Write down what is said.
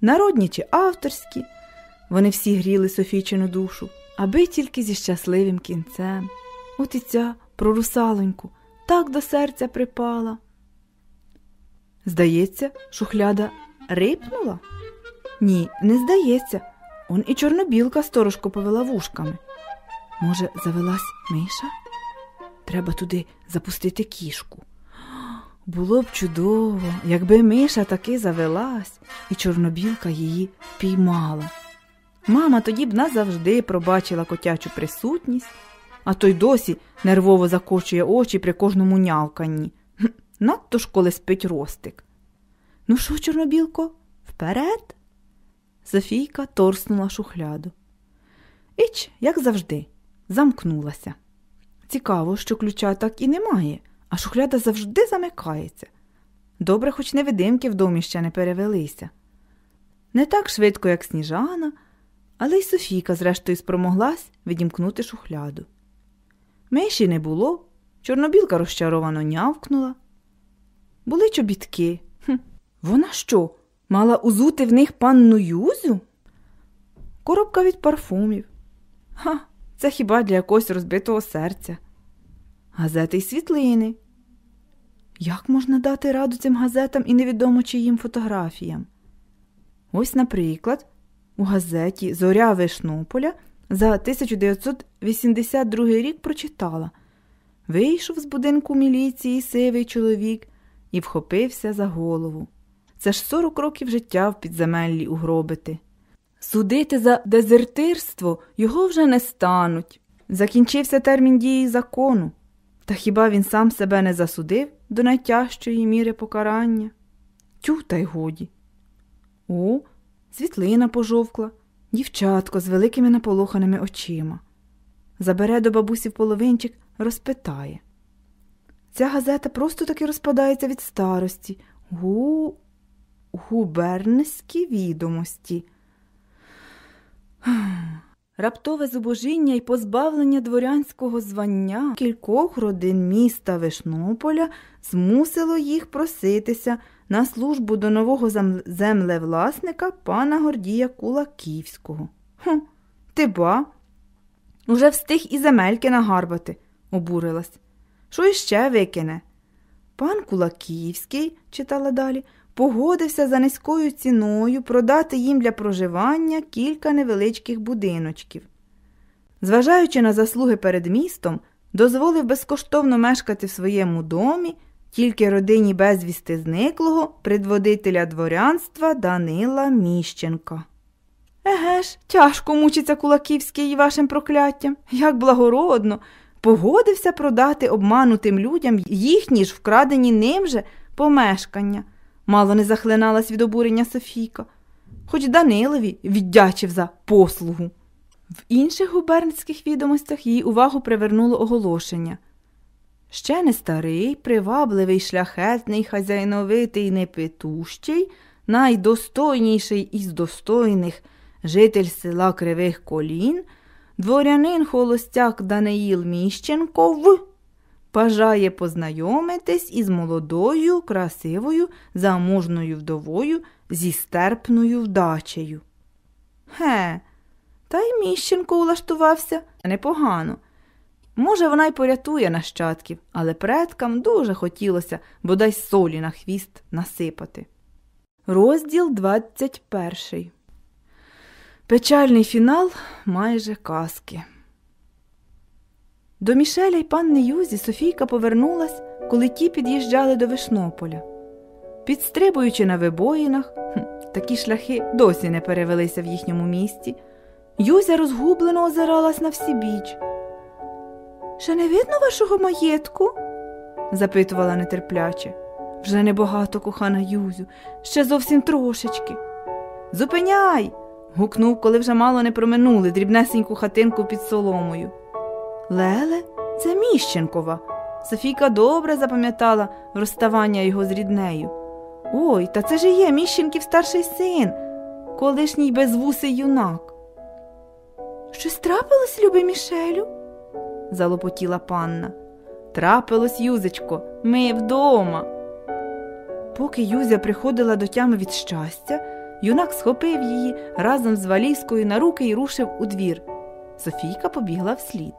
народні чи авторські. Вони всі гріли Софійчину душу, аби тільки зі щасливим кінцем. От і ця про русалоньку так до серця припала. Здається, шухляда рипнула? Ні, не здається. Он і чорнобілка сторожко повела вушками. Може, завелась миша? Треба туди запустити кішку. Було б чудово, якби миша таки завелась, і чорнобілка її піймала. Мама тоді б назавжди пробачила котячу присутність, а той досі нервово закочує очі при кожному нявканні. Надто ж коли спить ростик. Ну що, чорнобілко, вперед? Софійка торснула шухляду. Іч, як завжди, замкнулася. Цікаво, що ключа так і немає, а шухляда завжди замикається. Добре, хоч невидимки в домі ще не перевелися. Не так швидко, як сніжана, але й Софійка, зрештою, спромоглась відімкнути шухляду. Миші не було, чорнобілка розчаровано нявкнула. Були чобітки. Хм, Вона що, мала узути в них панну Юзю? Коробка від парфумів. Ха, це хіба для якогось розбитого серця. Газети й світлини. Як можна дати раду цим газетам і невідомо чиїм фотографіям? Ось, наприклад, у газеті Зоря Вишнополя за 1982 рік прочитала Вийшов з будинку міліції сивий чоловік і вхопився за голову. Це ж 40 років життя в підземеллі угробити. Судити за дезертирство його вже не стануть. Закінчився термін дії закону. Та хіба він сам себе не засудив до найтяжчої міри покарання? Тю, та й годі. О, світлина пожовкла, дівчатко з великими наполоханими очима. Забере до бабусі в половинчик, розпитає. Ця газета просто таки розпадається від старості. Гу... Губернські відомості. Раптове зубожіння і позбавлення дворянського звання кількох родин міста Вишнополя змусило їх проситися на службу до нового землевласника пана Гордія Кулаківського. Хм, ти ба, уже встиг і земельки нагарбати, обурилась. Що іще викине? Пан Кулаківський, читала далі, погодився за низькою ціною продати їм для проживання кілька невеличких будиночків. Зважаючи на заслуги перед містом, дозволив безкоштовно мешкати в своєму домі тільки родині безвісти зниклого предводителя дворянства Данила Міщенка. Еге ж, тяжко мучиться Кулаківський і вашим прокляттям, як благородно, погодився продати обманутим людям їхні ж вкрадені ним же помешкання. Мало не захлиналась від обурення Софійка, хоч Данилові віддячив за послугу. В інших губернських відомостях її увагу привернуло оголошення. Ще не старий, привабливий, шляхетний, хазяйновитий, непетущий, найдостойніший із достойних житель села Кривих Колін, дворянин холостяк Даниїл Міщенков бажає познайомитись із молодою, красивою, заможною вдовою зі стерпною вдачею. Ге, та й Міщенко улаштувався непогано. Може, вона й порятує нащадків, але предкам дуже хотілося бодай солі на хвіст насипати. Розділ 21 Печальний фінал майже казки. До Мішеля й панни Юзі Софійка повернулась, коли ті під'їжджали до Вишнополя. Підстрибуючи на вибоїнах, такі шляхи досі не перевелися в їхньому місті, Юзя розгублено озиралась на всі біч. Ще не видно вашого маєтку? запитувала нетерпляче. Вже небагато, кохана Юзю, ще зовсім трошечки. Зупиняй. гукнув, коли вже мало не проминули дрібнесеньку хатинку під соломою. Леле, це Міщенкова. Софійка добре запам'ятала розставання його з ріднею. Ой, та це ж і є Міщенків старший син, колишній безвусий юнак. Щось трапилось, любий Мішелю? залопотіла панна. Трапилось, Юзечко, ми вдома. Поки Юзя приходила до тями від щастя, Юнак схопив її разом з валізкою на руки і рушив у двір. Софійка побігла вслід.